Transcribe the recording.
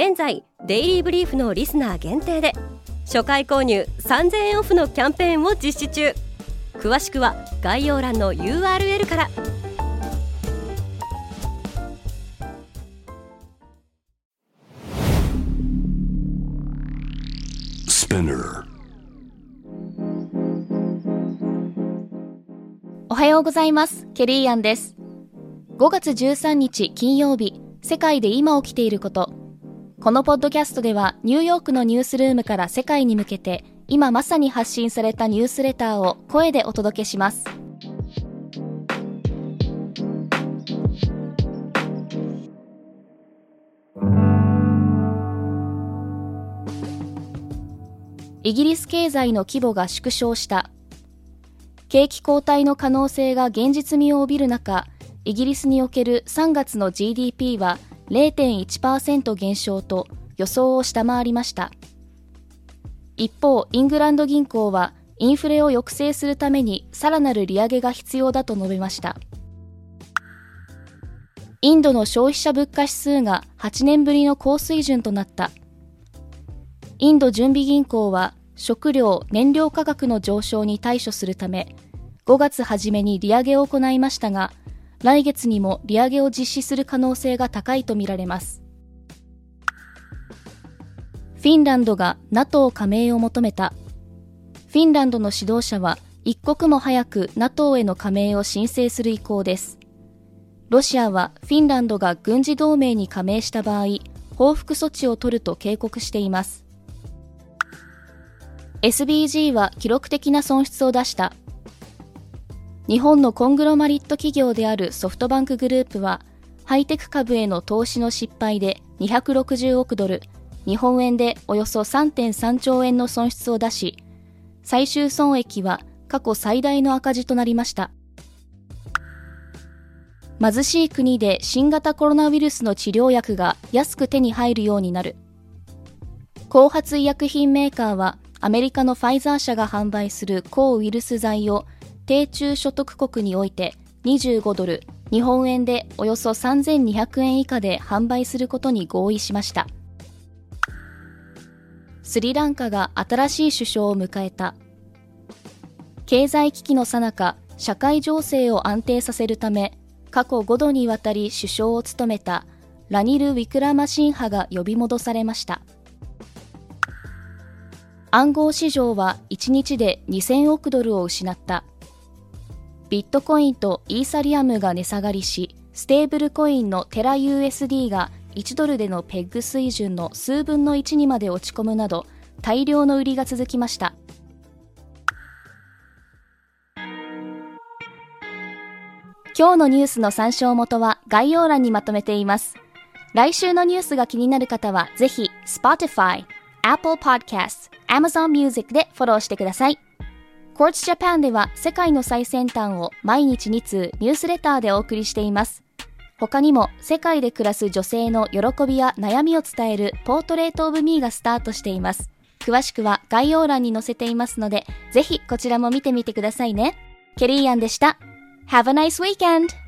現在デイリーブリーフのリスナー限定で初回購入3000円オフのキャンペーンを実施中。詳しくは概要欄の URL から。おはようございます。ケリーアンです。5月13日金曜日世界で今起きていることこのポッドキャストではニューヨークのニュースルームから世界に向けて今まさに発信されたニュースレターを声でお届けします。イギリス経済の規模が縮小した景気後退の可能性が現実味を帯びる中イギリスにおける3月の GDP は0.1%減少と予想を下回りました。一方イングランド銀行はインフレを抑制するためにさらなる利上げが必要だと述べました。インドの消費者物価指数が8年ぶりの高水準となった。インド準備銀行は食料・燃料価格の上昇に対処するため5月初めに利上げを行いましたが来月にも利上げを実施する可能性が高いとみられます。フィンランドが NATO 加盟を求めた。フィンランドの指導者は一刻も早く NATO への加盟を申請する意向です。ロシアはフィンランドが軍事同盟に加盟した場合、報復措置を取ると警告しています。SBG は記録的な損失を出した。日本のコングロマリット企業であるソフトバンクグループは、ハイテク株への投資の失敗で260億ドル、日本円でおよそ3.3兆円の損失を出し、最終損益は過去最大の赤字となりました。貧しい国で新型コロナウイルスの治療薬が安く手に入るようになる。後発医薬品メーカーはアメリカのファイザー社が販売する抗ウイルス剤を低中所得国において25ドル、日本円でおよそ3200円以下で販売することに合意しました。スリランカが新しい首相を迎えた。経済危機の最中、社会情勢を安定させるため、過去5度にわたり首相を務めたラニル・ウィクラマシンハが呼び戻されました。暗号市場は1日で2000億ドルを失った。ビットコインとイーサリアムが値下がりし、ステーブルコインのテラ USD が1ドルでのペッグ水準の数分の1にまで落ち込むなど、大量の売りが続きました。今日のニュースの参照元は概要欄にまとめています。来週のニュースが気になる方は、ぜひ Spotify、Apple Podcasts、Amazon Music でフォローしてください。コーチジャパンでは世界の最先端を毎日2通ニュースレターでお送りしています。他にも世界で暮らす女性の喜びや悩みを伝えるポートレートオブミーがスタートしています。詳しくは概要欄に載せていますので、ぜひこちらも見てみてくださいね。ケリーアンでした。Have a nice weekend!